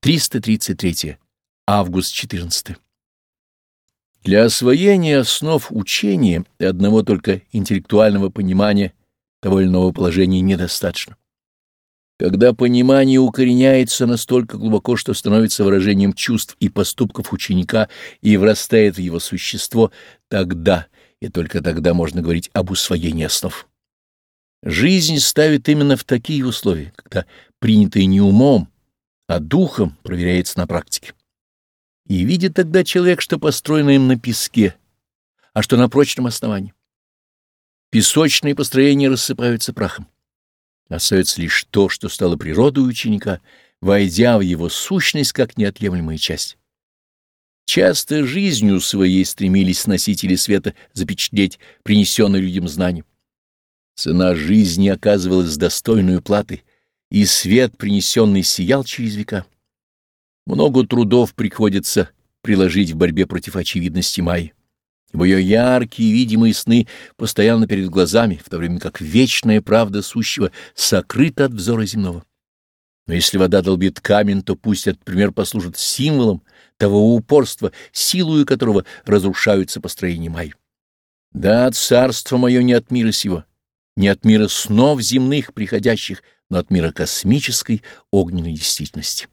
333. Август 14. Для освоения основ учения и одного только интеллектуального понимания того или иного положения недостаточно. Когда понимание укореняется настолько глубоко, что становится выражением чувств и поступков ученика и врастает в его существо, тогда и только тогда можно говорить об усвоении основ. Жизнь ставит именно в такие условия, когда принятое не умом, а духом проверяется на практике. И видит тогда человек, что построено им на песке, а что на прочном основании. Песочные построения рассыпаются прахом. Остается лишь то, что стало природой ученика, войдя в его сущность как неотъемлемая часть. Часто жизнью своей стремились носители света запечатлеть принесенные людям знания. Цена жизни оказывалась достойной платой, и свет, принесенный, сиял через века. Много трудов приходится приложить в борьбе против очевидности Майи. Ибо ее яркие видимые сны постоянно перед глазами, в то время как вечная правда сущего сокрыта от взора земного. Но если вода долбит камень, то пусть этот пример послужит символом того упорства, силою которого разрушаются построения Майи. Да, царство мое не от мира сего, не от мира снов земных приходящих, но от мира космической огненной действительности.